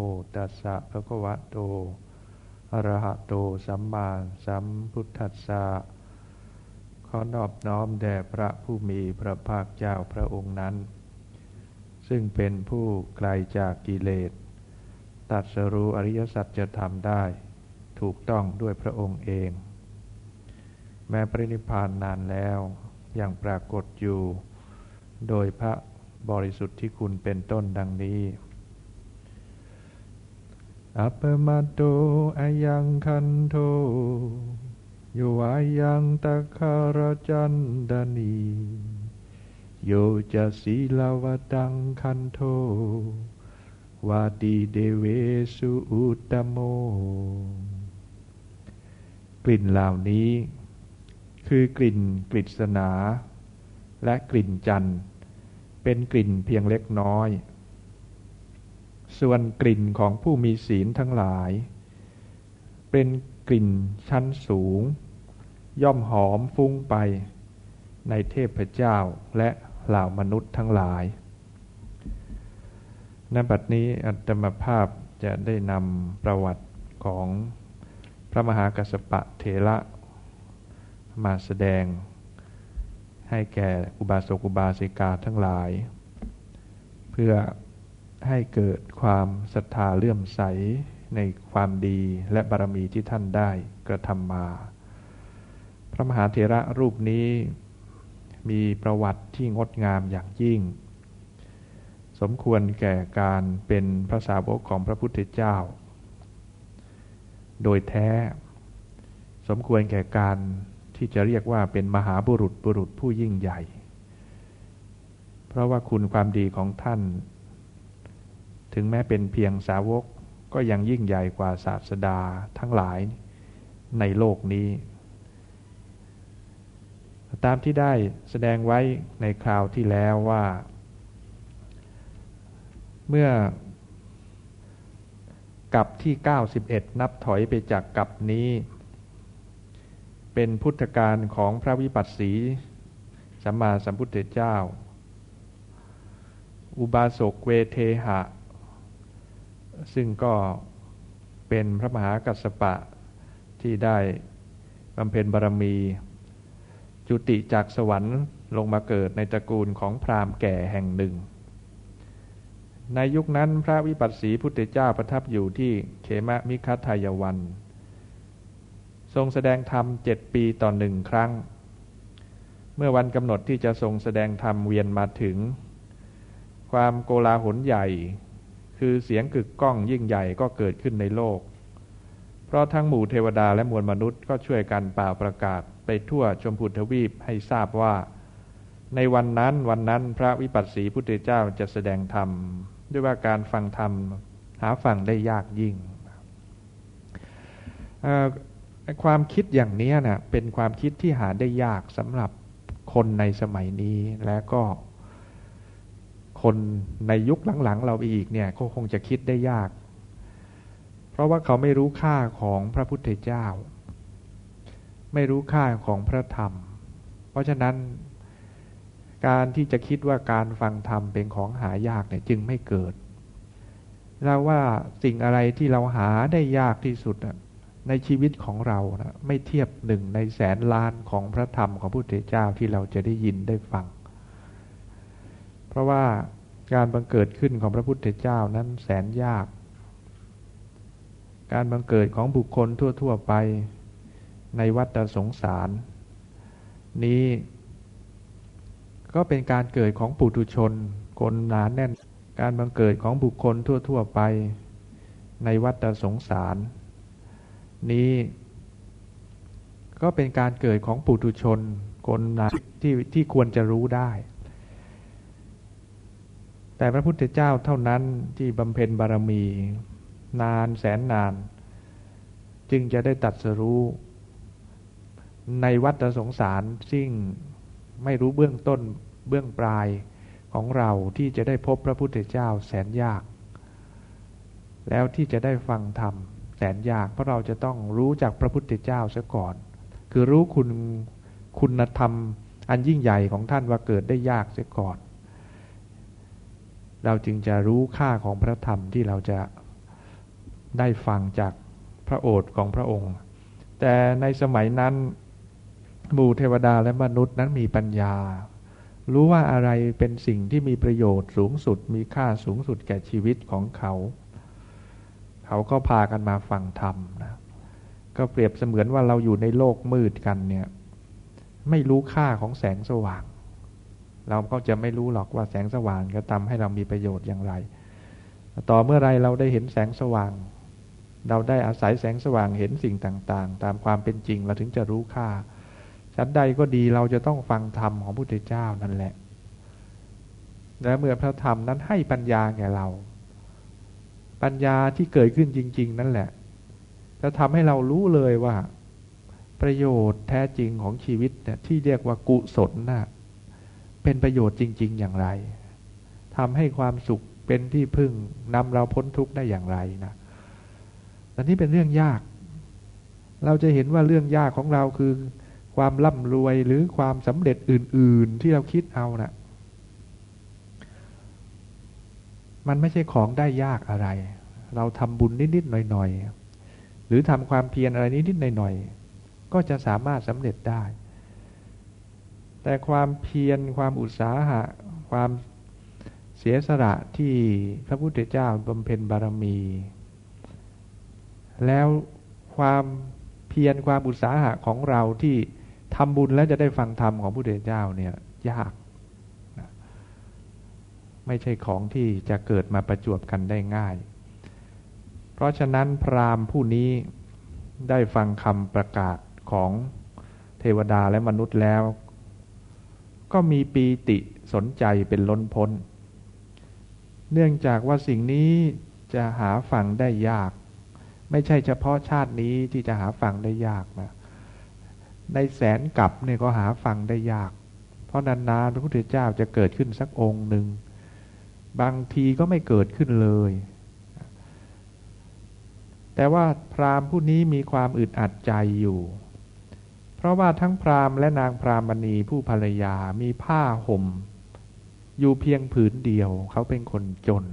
โอตัสสะภะคะวะโต อะระหะโต สัมมาสัมพุทธัสสะขอนอบน้อมแด่พระผู้มีพระภาคเจ้าพระองค์นั้น ซึ่งเป็นผู้ไกลจากกิเลส ตัดสรู้อริยสัจจะทำได้ ถูกต้องด้วยพระองค์เอง แม้ปรินิพานนานแล้วยังปรากฏอยู่ โดยพระบริสุทธิ์ที่คุณเป็นต้นดังนี้ อัปมาโตอายังคันโทโยอายังตะคารจันดานี โยจะสีลาวตังคันโท วาดีเดเวสุอุตโม กลิ่นเหล่านี้ คือกลิ่นกฤษณา และกลิ่นจันเป็นกลิ่นเพียงเล็กน้อย ส่วนกลิ่นของผู้มีศีลทั้งหลาย เป็นกลิ่นชั้นสูง ย่อมหอมฟุ้งไป ในเทพเจ้าและเหล่ามนุษย์ทั้งหลายณบัดนี้อัตมภาพจะได้นำประวัติของพระมหากัสปะเถระมาแสดง ให้แก่อุบาสกอุบาสิกาทั้งหลาย เพื่อ ให้เกิดความศรัทธาเลื่อมใสในความดีและบารมีที่ท่านได้กระทำมา พระมหาเถระรูปนี้มีประวัติที่งดงามอย่างยิ่ง สมควรแก่การเป็นพระสาวกของพระพุทธเจ้า โดยแท้ สมควรแก่การที่จะเรียกว่าเป็นมหาบุรุษบุรุษผู้ยิ่งใหญ่ เพราะว่าคุณความดีของท่าน ถึงแม้เป็นเพียงสาวกก็ยังยิ่งใหญ่กว่าศาสดาทั้งหลายในโลกนี้ ตามที่ได้แสดงไว้ในคราวที่แล้วว่า เมื่อกับที่ 91 นับถอยไปจากกับนี้ เป็นพุทธการของพระวิปัสสีสัมมาสัมพุทธเจ้า อุบาสกเวเทหะ ซึ่งก็เป็นพระมหากัสปะที่ได้บำเพ็ญบารมี จุติจากสวรรค์ลงมาเกิดในตระกูลของพราหมณ์แก่แห่งหนึ่ง ในยุคนั้นพระวิปัสสีพุทธเจ้าประทับอยู่ที่เขมะมิคัทายวัน ทรงแสดงธรรมเจ็ดปีต่อหนึ่งครั้ง เมื่อวันกำหนดที่จะทรงแสดงธรรมเวียนมาถึง ความโกลาหลใหญ่ คือเสียงกึกก้องยิ่งใหญ่ก็เกิดขึ้นในโลก เพราะทั้งหมู่เทวดาและมวลมนุษย์ก็ช่วยกันเป่าประกาศไปทั่วชมพูทวีปให้ทราบว่า ในวันนั้นวันนั้นพระวิปัสสีพุทธเจ้าจะแสดงธรรม ด้วยว่าการฟังธรรมหาฟังได้ยากยิ่งความคิดอย่างนี้น่ะเป็นความคิดที่หาได้ยากสำหรับคนในสมัยนี้และก็ คนในยุคหลังๆเราอีกเนี่ยก็คงจะคิดได้ยาก เพราะว่าเขาไม่รู้ค่าของพระพุทธเจ้า ไม่รู้ค่าของพระธรรม เพราะฉะนั้น การที่จะคิดว่าการฟังธรรมเป็นของหายากเนี่ยจึงไม่เกิดเราว่าสิ่งอะไรที่เราหาได้ยากที่สุดในชีวิตของเรานะไม่เทียบหนึ่งในแสนล้านของพระธรรมของพระพุทธเจ้าที่เราจะได้ยินได้ฟัง ราะว่าการบังเกิดขึ้นของพระพุทธเจ้านั้นแสนยาก การบังเกิดของบุคคลทั่ว ๆ ไปในวัฏสงสาร นี้ ก็เป็นการเกิดของปุถุชนคนหนานแน่น การบังเกิดของบุคคลทั่ว ๆ ไปในวัฏสงสาร นี้ ก็เป็นการเกิดของปุถุชนคนนะที่ที่ควรจะรู้ได้ แต่พระพุทธเจ้าเท่านั้นที่บำเพ็ญบารมี นานแสนนาน จึงจะได้ตัดสรู้ในวัฏสงสารซึ่งไม่รู้เบื้องต้นเบื้องปลายของเราที่จะได้พบพระพุทธเจ้าแสนยาก แล้วที่จะได้ฟังธรรมแสนยากเพราะเราจะต้องรู้จากพระพุทธเจ้าซะก่อน คือรู้คุณคุณธรรมอันยิ่งใหญ่ของท่านว่าเกิดได้ยากเสียก่อน เราจึงจะรู้ค่าของพระธรรมที่เราจะได้ฟังจากพระโอษฐ์ของพระองค์ แต่ในสมัยนั้นหมู่เทวดาและมนุษย์นั้นมีปัญญา รู้ว่าอะไรเป็นสิ่งที่มีประโยชน์สูงสุดมีค่าสูงสุดแก่ชีวิตของเขา เขาก็พากันมาฟังธรรมนะก็เปรียบเสมือนว่าเราอยู่ในโลกมืดกันเนี่ย ไม่รู้ค่าของแสงสว่าง เราก็จะไม่รู้หรอกว่าแสงสว่างจะทำให้เรามีประโยชน์อย่างไร ต่อเมื่อไรเราได้เห็นแสงสว่าง เราได้อาศัยแสงสว่างเห็นสิ่งต่างๆ ตามความเป็นจริงเราถึงจะรู้ค่าชั้นใดก็ดีเราจะต้องฟังธรรมของพระพุทธเจ้านั่นแหละ และเมื่อพระธรรมนั้นให้ปัญญาแก่เรา ปัญญาที่เกิดขึ้นจริง ๆ นั่นแหละ จะทำให้เรารู้เลยว่า ประโยชน์แท้จริงของชีวิตเนี่ยที่เรียกว่ากุศลนะ่ะ เป็นประโยชน์จริง ๆ อย่างไรทำให้ความสุขเป็นที่พึ่งนำเราพ้นทุกข์ได้อย่างไรนะอันนี้เป็นเรื่องยาก เราจะเห็นว่าเรื่องยากของเราคือ ความร่ำรวยหรือความสำเร็จอื่น ๆ ที่เราคิดเอานะ่ะ มันไม่ใช่ของได้ยากอะไร เราทำบุญนิด ๆ หน่อย ๆ หรือทำความเพียรอะไรนิด ๆ หน่อย ๆ ก็จะสามารถสำเร็จได้ แต่ความเพียรความอุตสาหะ ความเสียสละที่พระพุทธเจ้าบำเพ็ญบารมี แล้วความเพียรความอุตสาหะของเราที่ทำบุญแล้วจะได้ฟังธรรมของพระพุทธเจ้าเนี่ยยากไม่ใช่ของที่จะเกิดมาประจวบกันได้ง่าย เพราะฉะนั้นพราหมณ์ผู้นี้ได้ฟังคำประกาศของเทวดาและมนุษย์แล้ว ก็มีปีติสนใจเป็นล้นพ้น เนื่องจากว่าสิ่งนี้จะหาฟังได้ยาก ไม่ใช่เฉพาะชาตินี้ที่จะหาฟังได้ยากนะ ในแสนกับเนี่ยก็หาฟังได้ยาก เพราะนานๆพระพุทธเจ้าจะเกิดขึ้นสักองค์หนึ่ง บางทีก็ไม่เกิดขึ้นเลย แต่ว่าพราหมณ์ผู้นี้มีความอึดอัดใจอยู่ เพราะว่าทั้งพราหมณ์และนางพราหมณีผู้ภรรยามีผ้าห่ม อยู่เพียงผืนเดียวเขาเป็นคนจน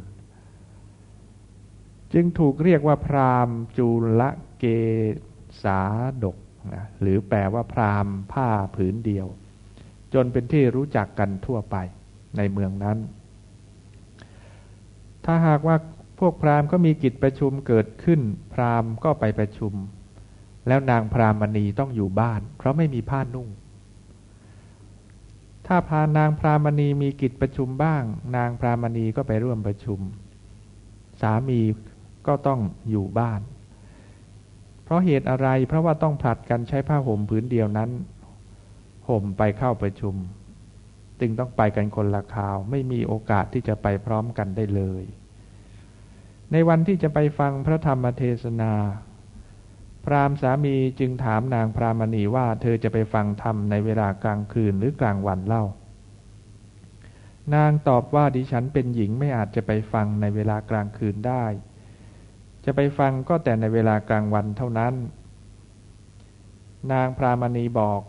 จึงถูกเรียกว่าพราหมณ์จุลเกสาดกนะหรือแปลว่าพราหมณ์ผ้าผืนเดียว จนเป็นที่รู้จักกันทั่วไปในเมืองนั้น ถ้าหากว่าพวกพราหมณ์ก็มีกิจประชุมเกิดขึ้น พราหมณ์ก็ไปประชุม แล้วนางพรามณีต้องอยู่บ้าน เพราะไม่มีผ้านุ่ง ถ้าพานางพรามณีมีกิจประชุมบ้าง นางพรามณีก็ไปร่วมประชุม สามีก็ต้องอยู่บ้าน เพราะเหตุอะไรเพราะว่าต้องผลัดกันใช้ผ้าห่มผืนเดียวนั้น ห่มไปเข้าประชุม จึงต้องไปกันคนละคราว ไม่มีโอกาสที่จะไปพร้อมกันได้เลย ในวันที่จะไปฟังพระธรรมเทศนา พราหมณ์สามีจึงถามนางพรามณีว่าเธอจะไปฟังธรรมในเวลากลางคืนหรือกลางวันเล่า นางตอบว่าดิฉันเป็นหญิงไม่อาจจะไปฟังในเวลากลางคืนได้ จะไปฟังก็แต่ในเวลากลางวันเท่านั้น นางพรามณีบอก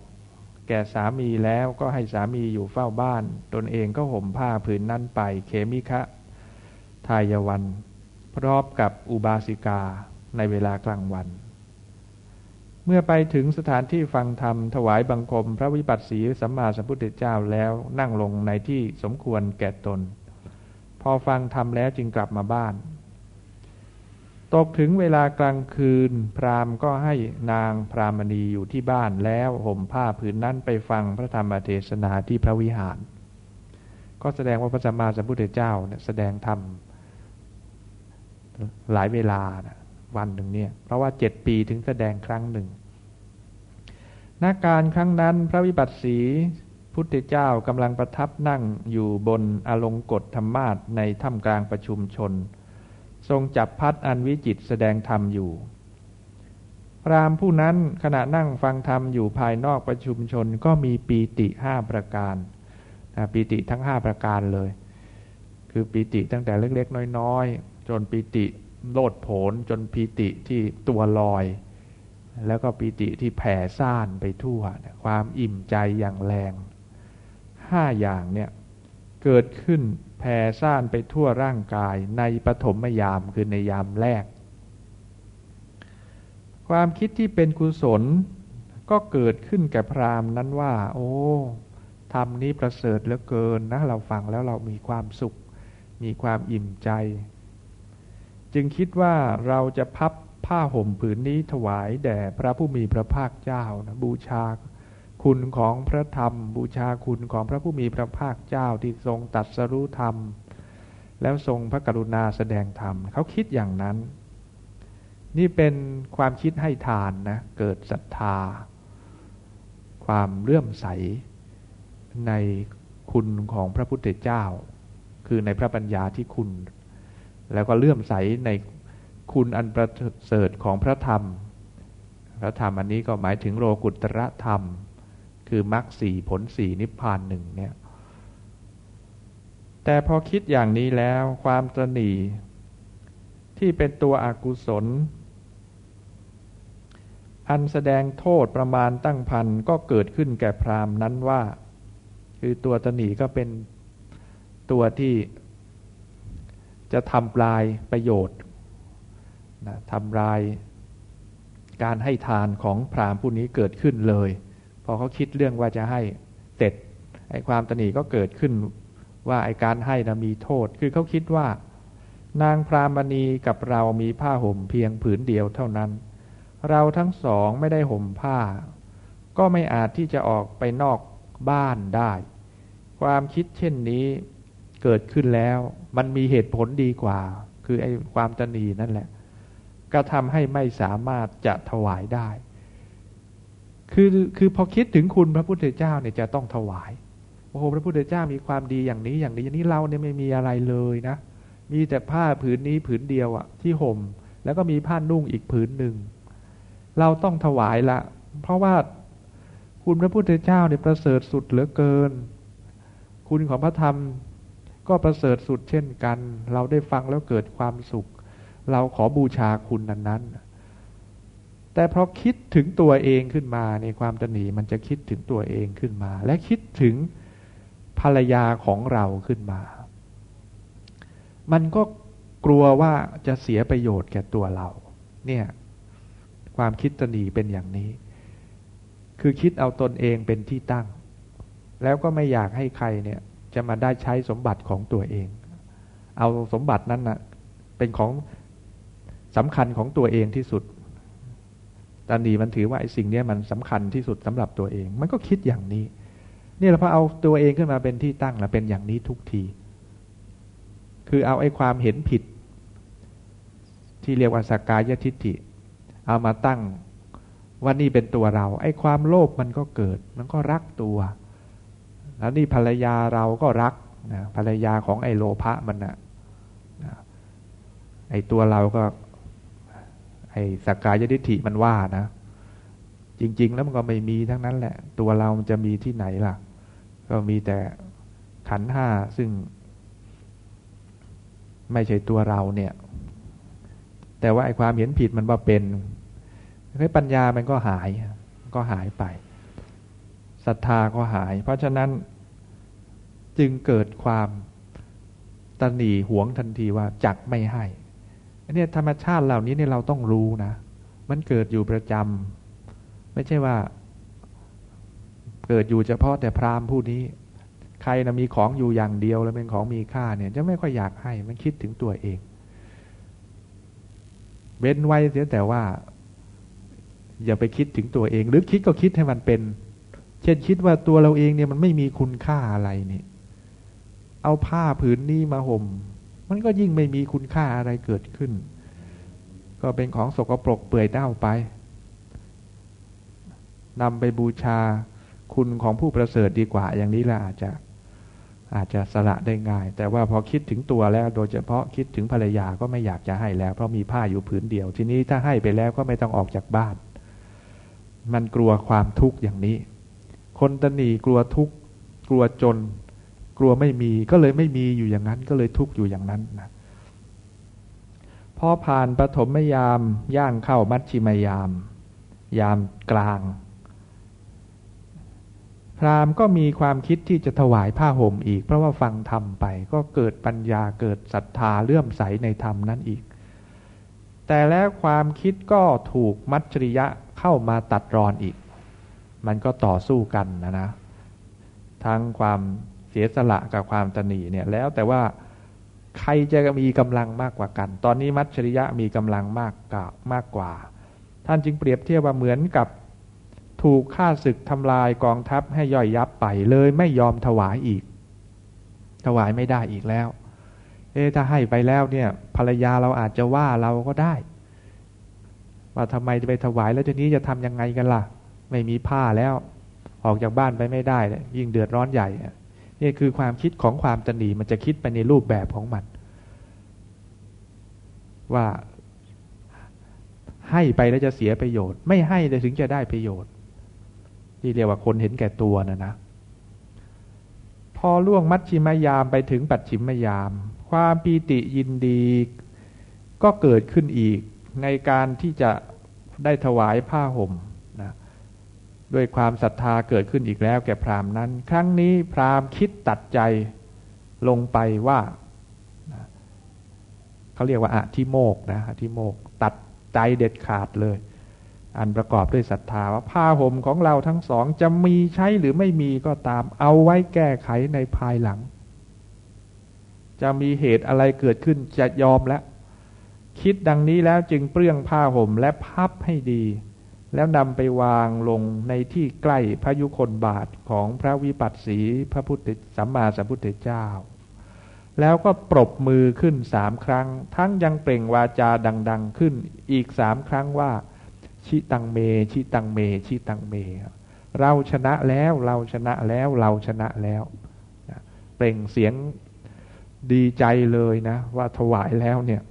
แก่สามีแล้วก็ให้สามีอยู่เฝ้าบ้าน ตนเองก็ห่มผ้าผืนนั้นไปเขมิคะ ทายวัน พร้อมกับอุบาสิกาในเวลากลางวัน เมื่อไปถึงสถานที่ฟังธรรมถวายบังคม พระวิปัสสีสัมมาสัมพุทธเจ้าแล้วนั่งลงในที่สมควรแก่ตน พอฟังธรรมแล้วจึงกลับมาบ้าน ตกถึงเวลากลางคืน พราหมณ์ก็ให้นางพรามณีอยู่ที่บ้านแล้วห่มผ้าผืนนั้นไปฟังพระธรรมเทศนาที่พระวิหาร ก็แสดงว่าพระสัมมาสัมพุทธเจ้าเนี่ยแสดงธรรมหลายเวลานะ วันหนึ่งเนี่ย เพราะว่าเจ็ดปีถึงแสดงครั้งหนึ่งนาการครั้งนั้นพระวิบัติสีพุทธเจ้ากำลังประทับนั่งอยู่บนอลงกฎธรรมาทในถ้ำกลางประชุมชน ทรงจับพัดอันวิจิตแสดงธรรมอยู่ พรามผู้นั้นขณะนั่งฟังธรรมอยู่ภายนอกประชุมชนก็มีปีติห้าประการปีติทั้งห้าประการเลย คือปีติตั้งแต่เล็กๆ น้อยๆ จนปีติ โลดโผนจนปีติที่ตัวลอย แล้วก็ปีติที่แผ่ซ่านไปทั่ว ความอิ่มใจอย่างแรงห้าอย่างเนี่ยเกิดขึ้นแผ่ซ่านไปทั่วร่างกายในปฐมยามคือในยามแรก ความคิดที่เป็นกุศลก็เกิดขึ้นแก่พรามนั้นว่า โอ้ธรรมนี้ประเสริฐเหลือเกินนะ เราฟังแล้วเรามีความสุข มีความอิ่มใจ จึงคิดว่าเราจะพับผ้าห่มผืนนี้ถวายแด่พระผู้มีพระภาคเจ้านะบูชาคุณของพระธรรม บูชาคุณของพระผู้มีพระภาคเจ้าที่ทรงตัดสรู้ธรรม แล้วทรงพระกรุณาแสดงธรรมเขาคิดอย่างนั้น นี่เป็นความคิดให้ทานนะเกิดศรัทธา ความเลื่อมใสในคุณของพระพุทธเจ้า คือในพระปัญญาที่คุณ แล้วก็เลื่อมใสในคุณอันประเสริฐของพระธรรม พระธรรมอันนี้ก็หมายถึงโลกุตระธรรม คือมรรคสี่ผลสี่นิพพานหนึ่งเนี่ย แต่พอคิดอย่างนี้แล้วความตรณีที่เป็นตัวอกุศล อันแสดงโทษประมาณตั้งพันก็เกิดขึ้นแก่พรามนั้นว่า คือตัวตนีก็เป็นตัวที่ จะทำลายประโยชน์นะทำลายการให้ทานของพราหมณ์ผู้นี้เกิดขึ้นเลย พอเขาคิดเรื่องว่าจะให้เสร็จไอ้ความตนีก็เกิดขึ้นว่าไอ้การให้นะมีโทษ คือเขาคิดว่า นางพรามณีกับเรามีผ้าห่มเพียงผืนเดียวเท่านั้น เราทั้งสองไม่ได้ห่มผ้า ก็ไม่อาจที่จะออกไปนอกบ้านได้ ความคิดเช่นนี้ เกิดขึ้นแล้ว มันมีเหตุผลดีกว่า คือไอ้ความตนีนั่นแหละ ก็ทำให้ไม่สามารถจะถวายได้ คือคือพอคิดถึงคุณพระพุทธเจ้าเนี่ยจะต้องถวายโอ้โหพระพุทธเจ้ามีความดีอย่างนี้อย่างนี้อย่างนี้เราเนี่ยไม่มีอะไรเลยนะ มีแต่ผ้าผืนนี้ผืนเดียวอะที่ห่ม แล้วก็มีผ้านุ่งอีกผืนหนึ่งเราต้องถวายละ เพราะว่าคุณพระพุทธเจ้าเนี่ยประเสริฐสุดเหลือเกิน คุณของพระธรรม ก็ประเสริฐสุดเช่นกัน เราได้ฟังแล้วเกิดความสุข เราขอบูชาคุณนั้นนั้นแต่พอคิดถึงตัวเองขึ้นมาในความตนีมันจะคิดถึงตัวเองขึ้นมา และคิดถึงภรรยาของเราขึ้นมา มันก็กลัวว่าจะเสียประโยชน์แก่ตัวเรา เนี่ยความคิดตนีเป็นอย่างนี้ คือคิดเอาตนเองเป็นที่ตั้ง แล้วก็ไม่อยากให้ใครเนี่ย จะมาได้ใช้สมบัติของตัวเอง เอาสมบัตินั้นนะ่ะเป็นของสำคัญของตัวเองที่สุดตานีมันถือว่าไอ้สิ่งนี้มันสำคัญที่สุดสำหรับตัวเอง มันก็คิดอย่างนี้ นี่เราพอเอาตัวเองขึ้นมาเป็นที่ตั้งแล้วเป็นอย่างนี้ทุกที คือเอาไอ้ความเห็นผิด ที่เรียกว่าสกกายทิฏฐิ เอามาตั้งว่านี่เป็นตัวเรา ไอ้ความโลภมันก็เกิด มันก็รักตัว แล้วนี่ภรรยาเราก็รักนะภรรยาของไอ้โลภะมันนะนะไอ้ตัวเราก็ ไอ้สกกายทิฏฐิมันว่านะ จริง ๆ แล้วมันก็ไม่มีทั้งนั้นแหละ ตัวเรามันจะมีที่ไหนล่ะ ก็มีแต่ขันห้าซึ่ง ไม่ใช่ตัวเราเนี่ย แต่ว่าไอ้ความเห็นผิดมันว่าเป็นให้ปัญญามันก็หาย ก็หายไป ศรัทธาก็หาย เพราะฉะนั้นจึงเกิดความตนีหวงทันทีว่าจักไม่ให้อันนี้ธรรมชาติเหล่านี้เนี่ยเราต้องรู้นะ มันเกิดอยู่ประจำไม่ใช่ว่า เกิดอยู่เฉพาะแต่พราหมณ์ผู้นี้ ใครนะมีของอยู่อย่างเดียวแล้วเป็นของมีค่าเนี่ย จะไม่ค่อยอยากให้มันคิดถึงตัวเองเว้นไว้เสียแต่ว่า อย่าไปคิดถึงตัวเอง หรือคิดก็คิดให้มันเป็น ช่นคิดว่าตัวเราเองเนี่ยมันไม่มีคุณค่าอะไรนี่เอาผ้าผืนนี้มาห่ม มันก็ยิ่งไม่มีคุณค่าอะไรเกิดขึ้น ก็เป็นของสกปรกเปื่อยเน่าไปนำไปบูชาคุณของผู้ประเสริฐดีกว่า อย่างนี้ละอาจจะอาจจะสละได้ง่าย แต่ว่าพอคิดถึงตัวแล้วโดยเฉพาะคิดถึงภรรยาก็ไม่อยากจะให้แล้ว เพราะมีผ้าอยู่ผืนเดียว ทีนี้ถ้าให้ไปแล้วก็ไม่ต้องออกจากบ้าน มันกลัวความทุกข์อย่างนี้ คนตนีกลัวทุกข์กลัวจน กลัวไม่มีก็เลยไม่มีอยู่อย่างนั้นก็เลยทุกข์อยู่อย่างนั้นนะพอผ่านปฐมยามย่างเข้ามัชชิมยาม ยามกลาง พรามก็มีความคิดที่จะถวายผ้าห่มอีก เพราะว่าฟังธรรมไปก็เกิดปัญญาเกิดศรัทธาเลื่อมใสในธรรมนั้นอีก แต่แล้วความคิดก็ถูกมัจฉริยะเข้ามาตัดรอนอีก มันก็ต่อสู้กันนะนะ ทั้งความเสียสละกับความตนีเนี่ยแล้วแต่ว่าใครจะมีกำลังมากกว่ากัน ตอนนี้มัจฉริยะมีกำลังมากกว่ามากกว่า ท่านจึงเปรียบเทียบว่าเหมือนกับถูกฆ่าศึกทำลายกองทัพให้ย่อยยับไปเลยไม่ยอมถวายอีก ถวายไม่ได้อีกแล้ว เอถ้าให้ไปแล้วเนี่ยภรรยาเราอาจจะว่าเราก็ได้ ว่าทำไมจะไปถวายแล้วทีนี้จะทำยังไงกันล่ะ ไม่มีผ้าแล้ว ออกจากบ้านไปไม่ได้เลยยิ่งเดือดร้อนใหญ่นี่คือความคิดของความตนีมันจะคิดไปในรูปแบบของมัน ว่าให้ไปแล้วจะเสียประโยชน์ ไม่ให้เลยถึงจะได้ประโยชน์ ที่เรียกว่าคนเห็นแก่ตัวนะนะ พอล่วงมัชชิมยามไปถึงปัจฉิมยาม ความปีติยินดี ก็เกิดขึ้นอีกในการที่จะได้ถวายผ้าห่ม ด้วยความศรัทธาเกิดขึ้นอีกแล้วแก่พราหมณ์นั้น ครั้งนี้พราหมณ์คิดตัดใจลงไปว่าเขาเรียกว่าอธิโมกนะอธิโมกตัดใจเด็ดขาดเลย อันประกอบด้วยศรัทธาว่าผ้าห่มของเราทั้งสองจะมีใช้หรือไม่มีก็ตาม เอาไว้แก้ไขในภายหลัง จะมีเหตุอะไรเกิดขึ้นจะยอมแล้ว คิดดังนี้แล้วจึงเปลื้องผ้าห่มและพับให้ดี แล้วนำไปวางลงในที่ใกล้พระยุคนบาทของพระวิปัสสีพระพุทธสัมมาสัมพุทธเจ้า แล้วก็ปรบมือขึ้นสามครั้ง ทั้งยังเปล่งวาจาดัง ๆ ขึ้นอีกสามครั้งว่า ชิตังเม ชิตังเม ชิตังเม เราชนะแล้วเราชนะแล้วเราชนะแล้ว เปล่งเสียงดีใจเลยนะ ว่าถวายแล้วเนี่ย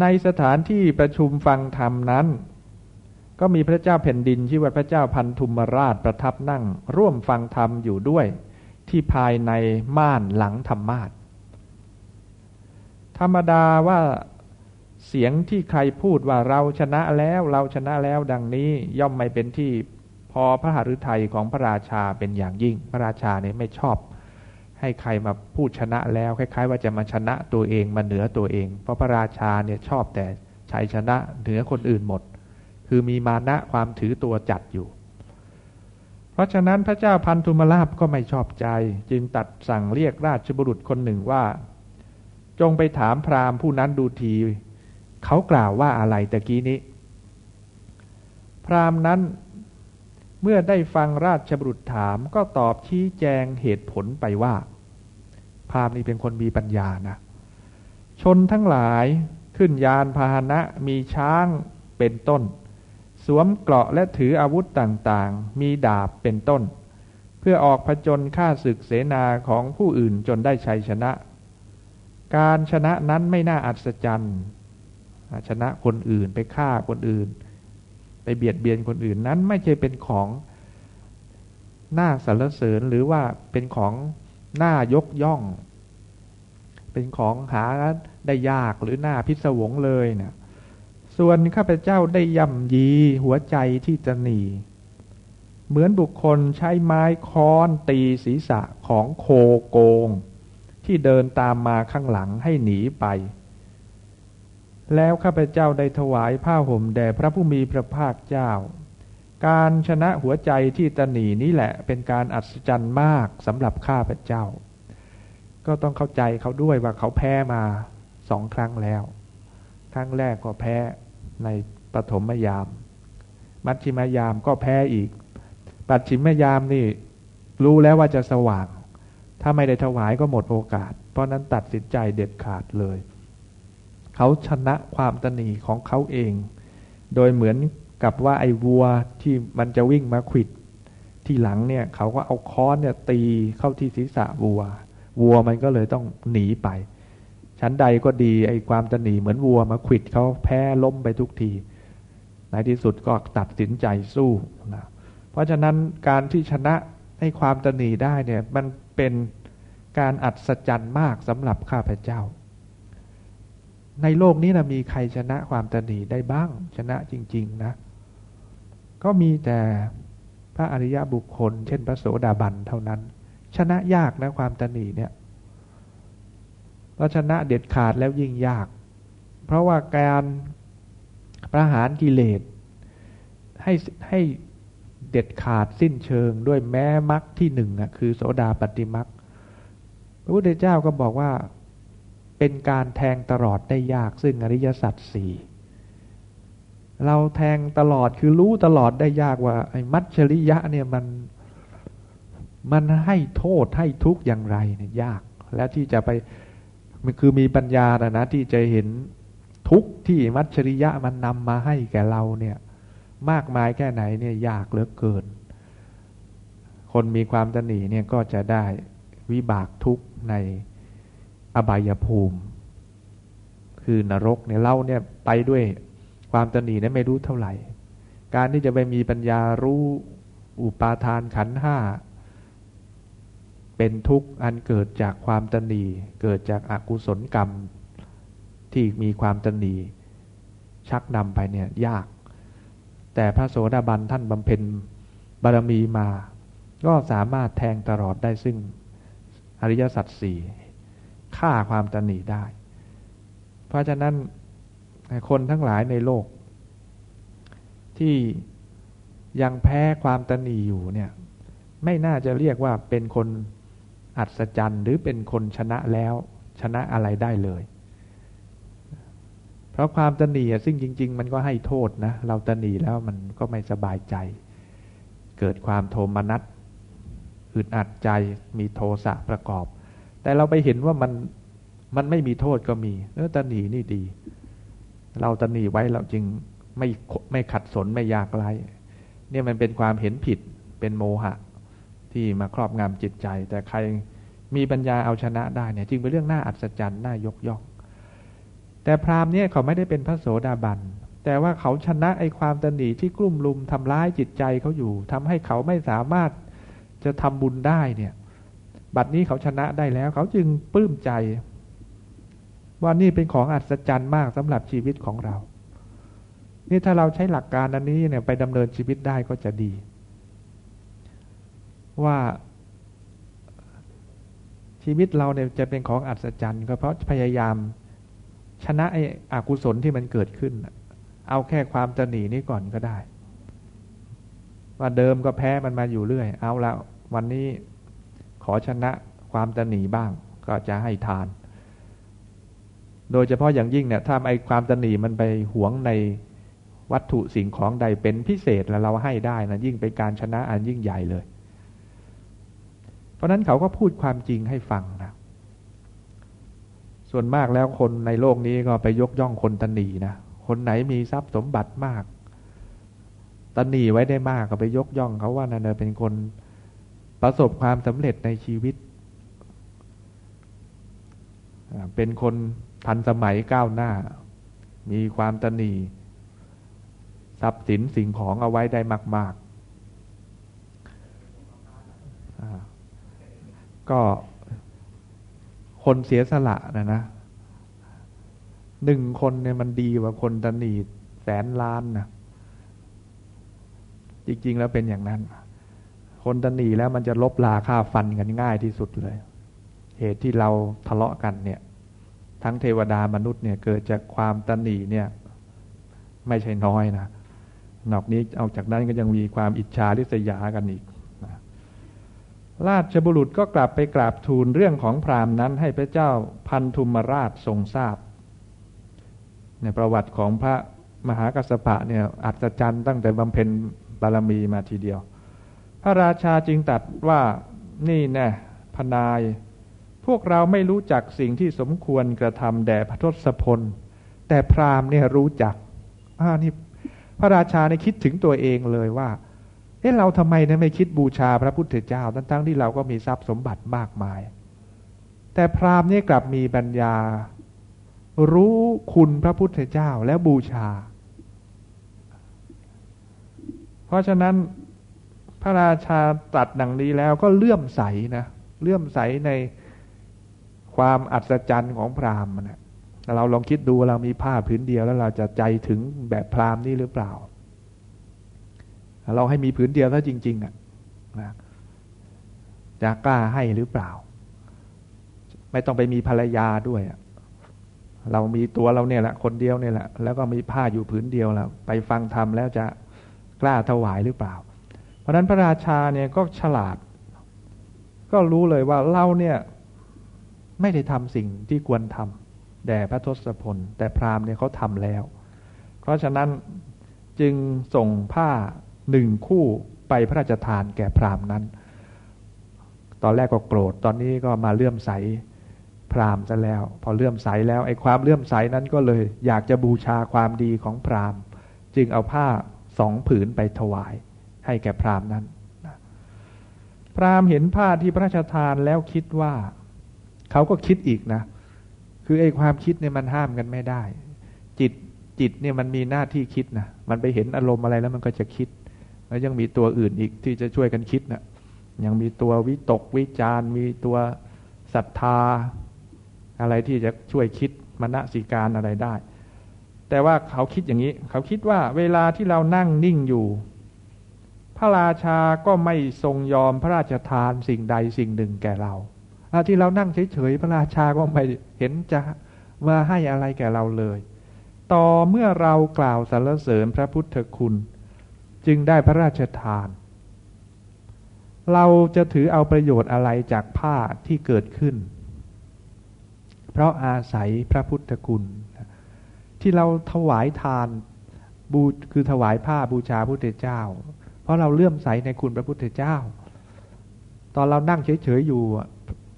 ในสถานที่ประชุมฟังธรรมนั้น ก็มีพระเจ้าแผ่นดินชื่อว่าพระเจ้าพันธุมราชประทับนั่ง ร่วมฟังธรรมอยู่ด้วย ที่ภายในม่านหลังธรรมาทธรรมดาว่าเสียงที่ใครพูดว่าเราชนะแล้วเราชนะแล้วดังนี้ย่อมไม่เป็นที่พอพระหฤทัยของพระราชาเป็นอย่างยิ่ง พระราชาเนี่ยไม่ชอบ ให้ใครมาพูดชนะแล้วคล้ายๆ ว่าจะมาชนะตัวเองมาเหนือตัวเอง เพราะพระราชาเนี่ยชอบแต่ชัยชนะเหนือคนอื่นหมด คือมีมานะความถือตัวจัดอยู่ เพราะฉะนั้นพระเจ้าพันธุมราชก็ไม่ชอบใจ จึงตัดสั่งเรียกราชบุรุษคนหนึ่งว่า จงไปถามพราหมณ์ผู้นั้นดูทีเขากล่าวว่าอะไรตะกี้นี้ พราหมณ์นั้นเมื่อได้ฟังราชบุรุษถามก็ตอบชี้แจงเหตุผลไปว่า พราหมณ์นี้เป็นคนมีปัญญานะ ชนทั้งหลายขึ้นยานพาหนะมีช้างเป็นต้น สวมเกราะและถืออาวุธต่างๆ มีดาบเป็นต้น เพื่อออกผจญฆ่าศึกเสนาของผู้อื่นจนได้ชัยชนะ การชนะนั้นไม่น่าอัศจรรย์ชนะคนอื่นไปฆ่าคนอื่น ไปเบียดเบียนคนอื่นนั้นไม่ใช่เป็นของหน้าสรรเสริญหรือว่าเป็นของหน้ายกย่อง เป็นของหาได้ยากหรือหน้าพิศวงเลยเนะี่ย ส่วนข้าพเจ้าได้ย่ำยีหัวใจที่จะหนี เหมือนบุคคลใช้ไม้ค้อนตีศีรษะของโคโกง ที่เดินตามมาข้างหลังให้หนีไป แล้วข้าพเจ้าได้ถวายผ้าห่มแด่พระผู้มีพระภาคเจ้า การชนะหัวใจที่ตนีนี้แหละเป็นการอัศจรรย์มากสำหรับข้าพเจ้า ก็ต้องเข้าใจเขาด้วยว่าเขาแพ้มาสองครั้งแล้ว ครั้งแรกก็แพ้ ในปฐมยาม มัชชิมยามก็แพ้อีก ปัจฉิมยามนี่รู้แล้วว่าจะสว่าง ถ้าไม่ได้ถวายก็หมดโอกาส เพราะนั้นตัดสินใจเด็ดขาดเลย เขาชนะความตนีของเขาเอง โดยเหมือนกับว่าไอ้วัวที่มันจะวิ่งมาขิด ที่หลังเนี่ยเขาก็เอาค้อนเนี่ยตีเข้าที่ศีรษะวัว วัวมันก็เลยต้องหนีไป ชั้นใดก็ดีไอ้ความตนีเหมือนวัวมาขิดเขาแพ้ล้มไปทุกที ในที่สุดก็ตัดสินใจสู้นะเพราะฉะนั้นการที่ชนะให้ความตนีได้เนี่ยมันเป็นการอัศจรรย์มากสำหรับข้าพเจ้า ในโลกนี้นะมีใครชนะความตนีได้บ้าง ชนะจริง ๆ นะ ก็มีแต่พระอริยบุคคล เช่นพระโสดาบันเท่านั้น ชนะยากนะความตนีเนี่ย พราะชนะเด็ดขาดแล้วยิ่งยาก เพราะว่าการประหารกิเลสให้ให้เด็ดขาดสิ้นเชิงด้วยแม้มรรคที่หนึ่งอะคือโสดาปฏิมรรคพระพุทธเจ้าก็บอกว่าเป็นการแทงตลอดได้ยากซึ่งอริยสัจสี่เราแทงตลอดคือรู้ตลอดได้ยากว่า ไอ้มัจฉริยะเนี่ยมันมันให้โทษให้ทุกข์อย่างไรเนี่ยยาก และที่จะไป มันคือมีปัญญานะนะที่จะเห็นทุกที่มัจฉริยะมันนำมาให้แก่เราเนี่ย มากมายแค่ไหนเนี่ยยากเหลือเกิน คนมีความตนีเนี่ยก็จะได้วิบากทุกในอบายภูมิ คือนรกเนี่ยเราเนี่ยไปด้วยความตนีเนี่ยไม่รู้เท่าไหร่ การที่จะไปมีปัญญารู้อุปาทานขันห้า เป็นทุกข์อันเกิดจากความตนีเกิดจากอากุศลกรรมที่มีความตนีชักนำไปเนี่ยยาก แต่พระโสดาบันท่านบำเพ็ญบารมีมา ก็สามารถแทงตลอดได้ซึ่งอริยสัจสี่ฆ่าความตนีได้ เพราะฉะนั้นคนทั้งหลายในโลก ที่ยังแพ้ความตนีอยู่เนี่ยไม่น่าจะเรียกว่าเป็นคน อัศจรรย์หรือเป็นคนชนะแล้วชนะอะไรได้เลย เพราะความตนีซึ่งจริง ๆ มันก็ให้โทษนะ เราตนีแล้วมันก็ไม่สบายใจ เกิดความโทมนัสอึดอัดใจมีโทสะประกอบ แต่เราไปเห็นว่ามันมันไม่มีโทษก็มีเออตนีนี่ดี เราตนีไว้เราจึงไม่ไม่ขัดสนไม่อยากไล่เนี่ยมันเป็นความเห็นผิดเป็นโมหะ ที่มาครอบงำจิตใจ แต่ใครมีปัญญาเอาชนะได้เนี่ยจึงเป็นเรื่องน่าอัศจรรย์น่ายกย่องแต่พราหมณ์เนี่ยเขาไม่ได้เป็นพระโสดาบันแต่ว่าเขาชนะไอ้ความตนีที่กลุ่มลุมทำร้ายจิตใจเขาอยู่ทำให้เขาไม่สามารถจะทำบุญได้เนี่ย บัดนี้เขาชนะได้แล้ว เขาจึงปลื้มใจ ว่านี่เป็นของอัศจรรย์มากสำหรับชีวิตของเรา นี่ถ้าเราใช้หลักการอันนี้เนี่ยไปดำเนินชีวิตได้ก็จะดี ว่าชีวิตเราเนี่ยจะเป็นของอัศจรรย์ก็เพราะพยายามชนะไอ้อกุศลที่มันเกิดขึ้น เอาแค่ความตนีนี้ก่อนก็ได้ ว่าเดิมก็แพ้มันมาอยู่เรื่อย เอาละวันนี้ขอชนะความตนีบ้าง ก็จะให้ทาน โดยเฉพาะอย่างยิ่งเนี่ย ถ้าไอ้ความตนีมันไปหวงในวัตถุสิ่งของใดเป็นพิเศษแล้วเราให้ได้นะยิ่งเป็นการชนะอันยิ่งใหญ่เลย เพราะนั้นเขาก็พูดความจริงให้ฟังนะส่วนมากแล้วคนในโลกนี้ก็ไปยกย่องคนตนีนะคนไหนมีทรัพย์สมบัติมากตนีไว้ได้มากก็ไปยกย่องเขาว่านั่นเป็นคนประสบความสำเร็จในชีวิต เป็นคนทันสมัยก้าวหน้า มีความตนีทรัพย์สินสิ่งของเอาไว้ได้มาก ๆ ก็คนเสียสละนะนะหนึ่งคนเนี่ยมันดีกว่าคนตนีแสนล้านนะจริง ๆ แล้วเป็นอย่างนั้น คนตนีแล้วมันจะลบลาค่าฟันกันง่ายที่สุดเลย เหตุที่เราทะเลาะกันเนี่ย ทั้งเทวดามนุษย์เนี่ยเกิดจากความตนีเนี่ย ไม่ใช่น้อยนะนอกนี้เอาจากนั้นก็ยังมีความอิจฉาริษยากันอีก ราชบุรุษก็กลับไปกราบทูลเรื่องของพราหมณ์นั้นให้พระเจ้าพันธุมราชทรงทราบ ในประวัติของพระมหากัสปะเนี่ยอัศจรรย์ตั้งแต่บำเพ็ญบารมีมาทีเดียว พระราชาจึงตัดว่านี่แน่พนาย พวกเราไม่รู้จักสิ่งที่สมควรกระทำแด่พระทศพล แต่พราหมณ์เนี่ยรู้จักอ่านี่พระราชาเนี่ยคิดถึงตัวเองเลยว่า เอ๊ะเราทำไมเนี่ยไม่คิดบูชาพระพุทธเจ้าทั้งทั้งที่เราก็มีทรัพย์สมบัติมากมาย แต่พราหมณ์เนี่ยกลับมีปัญญา รู้คุณพระพุทธเจ้าแล้วบูชา เพราะฉะนั้นพระราชาตัดดังนี้แล้วก็เลื่อมใสนะเลื่อมใสในความอัศจรรย์ของพราหมณ์นะเราลองคิดดูเรามีผ้าผืนเดียวแล้วเราจะใจถึงแบบพราหมณ์นี่หรือเปล่า เราให้มีผืนเดียวถ้าจริง ๆอะนะจะกล้าให้หรือเปล่า ไม่ต้องไปมีภรรยาด้วยเรามีตัวเราเนี่ยแหละคนเดียวเนี่ยแหละ แล้วก็มีผ้าอยู่ผืนเดียวแล้วไปฟังธรรมแล้วจะกล้าถวายหรือเปล่า เพราะนั้นพระราชาเนี่ยก็ฉลาด ก็รู้เลยว่าเราเนี่ย ไม่ได้ทำสิ่งที่ควรทำแด่พระทศพล แต่พราหมณ์เนี่ยเขาทำแล้ว เพราะฉะนั้นจึงส่งผ้า หนึ่งคู่ไปพระราชทานแก่พราหมณ์นั้น ตอนแรกก็โกรธ ตอนนี้ก็มาเลื่อมใสพราหมณ์ซะแล้ว พอเลื่อมใสแล้วไอ้ความเลื่อมใสนั้นก็เลย อยากจะบูชาความดีของพราหมณ์ จึงเอาผ้าสองผืนไปถวายให้แก่พราหมณ์นั้น พราหมณ์เห็นผ้าที่พระราชทานแล้วคิดว่า เขาก็คิดอีกนะ คือไอ้ความคิดเนี่ยมันห้ามกันไม่ได้ จิตจิตเนี่ยมันมีหน้าที่คิดนะ มันไปเห็นอารมณ์อะไรแล้วมันก็จะคิด แล้วยังมีตัวอื่นอีกที่จะช่วยกันคิดนะยังมีตัววิตกวิจารมีตัวศรัทธา อะไรที่จะช่วยคิดมณสิการอะไรได้ แต่ว่าเขาคิดอย่างนี้ เขาคิดว่าเวลาที่เรานั่งนิ่งอยู่ พระราชาก็ไม่ทรงยอมพระราชทานสิ่งใดสิ่งหนึ่งแก่เราที่เรานั่งเฉยๆพระราชาก็ไม่เห็นจะมาให้อะไรแก่เราเลย ต่อเมื่อเรากล่าวสรรเสริญพระพุทธคุณ จึงได้พระราชทาน เราจะถือเอาประโยชน์อะไรจากผ้าที่เกิดขึ้น เพราะอาศัยพระพุทธคุณ ที่เราถวายทานบูคือถวายผ้าบูชาพระพุทธเจ้า เพราะเราเลื่อมใสในคุณพระพุทธเจ้า ตอนเรานั่งเฉยๆอยู่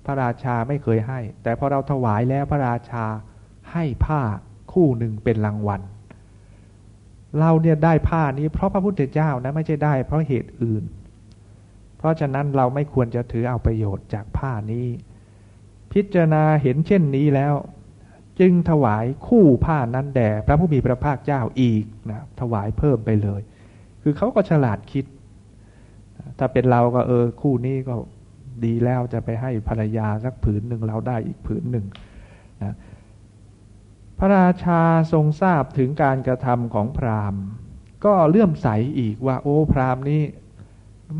พระราชาไม่เคยให้ แต่พอเราถวายแล้วพระราชาให้ผ้าคู่หนึ่งเป็นรางวัล เราเนี่ยได้ผ้านี้เพราะพระพุทธเจ้านะไม่ใช่ได้ เพราะเหตุอื่น เพราะฉะนั้นเราไม่ควรจะถือเอาประโยชน์จากผ้านี้ พิจารณาเห็นเช่นนี้แล้ว จึงถวายคู่ผ้านั้นแด่พระผู้มีพระภาคเจ้าอีกนะถวายเพิ่มไปเลย คือเขาก็ฉลาดคิด ถ้าเป็นเราก็เออคู่นี้ก็ดีแล้วจะไปให้ภรรยาสักผืนหนึ่งเราได้อีกผืนหนึ่งนะ พระราชาทรงทราบถึงการกระทำของพราหมณ์ ก็เลื่อมใสอีกว่า โอ้พราหมณ์นี้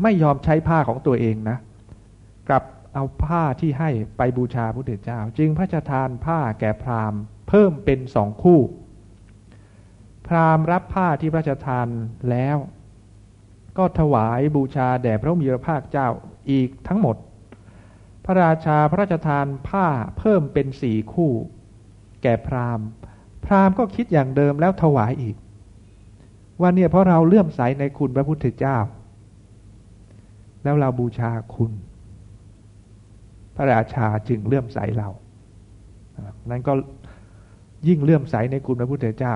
ไม่ยอมใช้ผ้าของตัวเองนะ กลับเอาผ้าที่ให้ไปบูชาพระเดชเจ้า จึงพระราชทานผ้าแก่พราหมณ์ เพิ่มเป็นสองคู่ พราหมณ์รับผ้าที่พระราชทานแล้ว ก็ถวายบูชาแด่พระมีพระภาคเจ้าอีกทั้งหมด พระราชาพระราชทานผ้าเพิ่มเป็นสี่คู่ แก่พราหมณ์ พราหมณ์ก็คิดอย่างเดิมแล้วถวายอีก ว่าเนี่ยเพราะเราเลื่อมใสในคุณพระพุทธเจ้า แล้วเราบูชาคุณ พระราชาจึงเลื่อมใสเรา นั้นก็ยิ่งเลื่อมใสในคุณพระพุทธเจ้า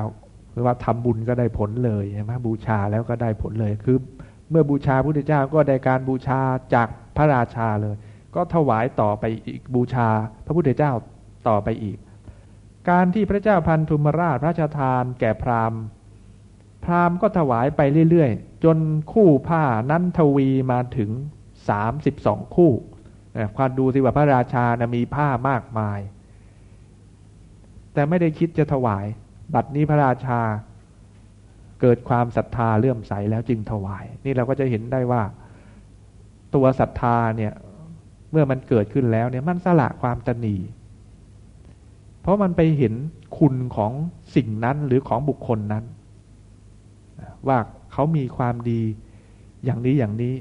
หรือว่าทำบุญก็ได้ผลเลยใช่ไหมบูชาแล้วก็ได้ผลเลยคือ เมื่อบูชาพระพุทธเจ้าก็ได้การบูชาจากพระราชาเลย ก็ถวายต่อไปอีกบูชาพระพุทธเจ้าต่อไปอีก การที่พระเจ้าพันธุมราชพระราชทานแก่พราหมณ์ พราหมณ์ก็ถวายไปเรื่อยๆ จนคู่ผ้านั้นทวีมาถึงสามสิบสองคู่ความดูสิว่าพระราชานะมีผ้ามากมาย แต่ไม่ได้คิดจะถวาย บัดนี้พระราชา เกิดความศรัทธาเลื่อมใสแล้วจึงถวาย นี่เราก็จะเห็นได้ว่า ตัวศรัทธาเนี่ย เมื่อมันเกิดขึ้นแล้วเนี่ยมันสละความตนี เพราะมันไปเห็นคุณของสิ่งนั้นหรือของบุคคลนั้น ว่าเขามีความดีอย่างนี้อย่างนี้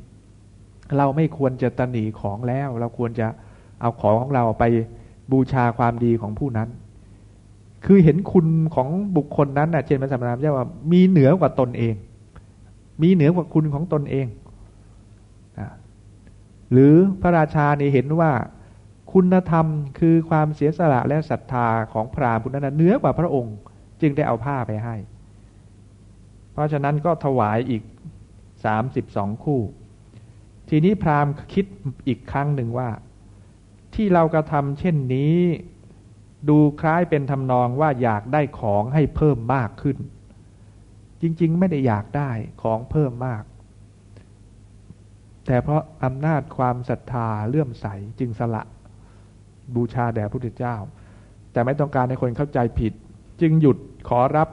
เราไม่ควรจะตนีของแล้ว เราควรจะเอาของของเราไปบูชาความดีของผู้นั้น คือเห็นคุณของบุคคลนั้นนะเช่นพระสัมมาสัมพุทธเจ้าว่ามีเหนือกว่าตนเอง มีเหนือกว่าคุณของตนเอง หรือพระราชาเนี่เห็นว่า คุณธรรมคือความเสียสละและศรัทธาของพราหมณ์ผู้นั้นเนื้อกว่าพระองค์ จึงได้เอาผ้าไปให้ เพราะฉะนั้นก็ถวายอีกสามสิบสองคู่ ทีนี้พราหมณ์คิดอีกครั้งหนึ่งว่า ที่เรากระทำเช่นนี้ ดูคล้ายเป็นทำนองว่าอยากได้ของให้เพิ่มมากขึ้น จริงๆ ไม่ได้อยากได้ของเพิ่มมาก แต่เพราะอำนาจความศรัทธาเลื่อมใสจึงสละ บูชาแด่พระพุทธเจ้า แต่ไม่ต้องการให้คนเข้าใจผิด จึงหยุดขอรับ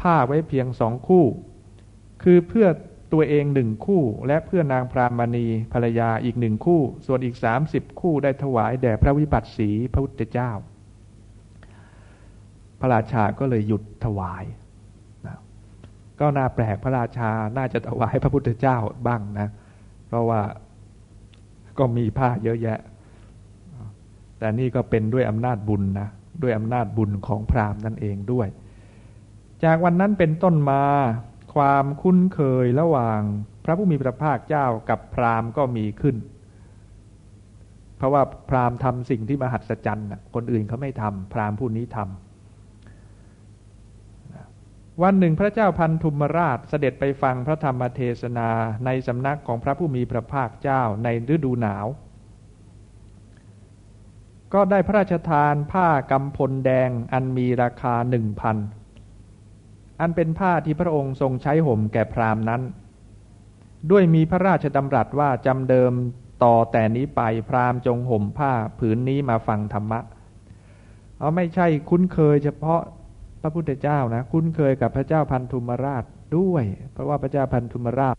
ผ้าไว้เพียงสองคู่ คือเพื่อตัวเองหนึ่งคู่ และเพื่อนางพรามณีภรรยาอีกหนึ่งคู่ ส่วนอีกสามสิบคู่ได้ถวายแด่พระวิปัสสีพระพุทธเจ้าพพระราชาก็เลยหยุดถวายนะก็น่าแปลกพระราชาน่าจะถวายพระพุทธเจ้าบ้างนะ เพราะว่าก็มีผ้าเยอะแยะ แต่นี่ก็เป็นด้วยอำนาจบุญนะด้วยอำนาจบุญของพราหมณ์นั่นเองด้วย จากวันนั้นเป็นต้นมาความคุ้นเคยระหว่างพระผู้มีพระภาคเจ้ากับพราหมณ์ก็มีขึ้น เพราะว่าพราหมณ์ทำสิ่งที่มหัศจรรย์คนอื่นเขาไม่ทำพราหมณ์ผู้นี้ทำวันหนึ่งพระเจ้าพันธุมราชเสด็จไปฟังพระธรรมเทศนาในสำนักของพระผู้มีพระภาคเจ้าในฤดูหนาว ก็ได้พระราชทานผ้ากำพลแดงอันมีราคาหนึ่งพันอันเป็นผ้าที่พระองค์ทรงใช้ห่มแก่พราหมณ์นั้น ด้วยมีพระราชดำรัสว่าจำเดิมต่อแต่นี้ไปพราหมณ์จงห่มผ้าผืนนี้มาฟังธรรมะ เอาไม่ใช่คุ้นเคยเฉพาะพระพุทธเจ้านะ คุ้นเคยกับพระเจ้าพันธุมราชด้วย เพราะว่าพระเจ้าพันธุมราช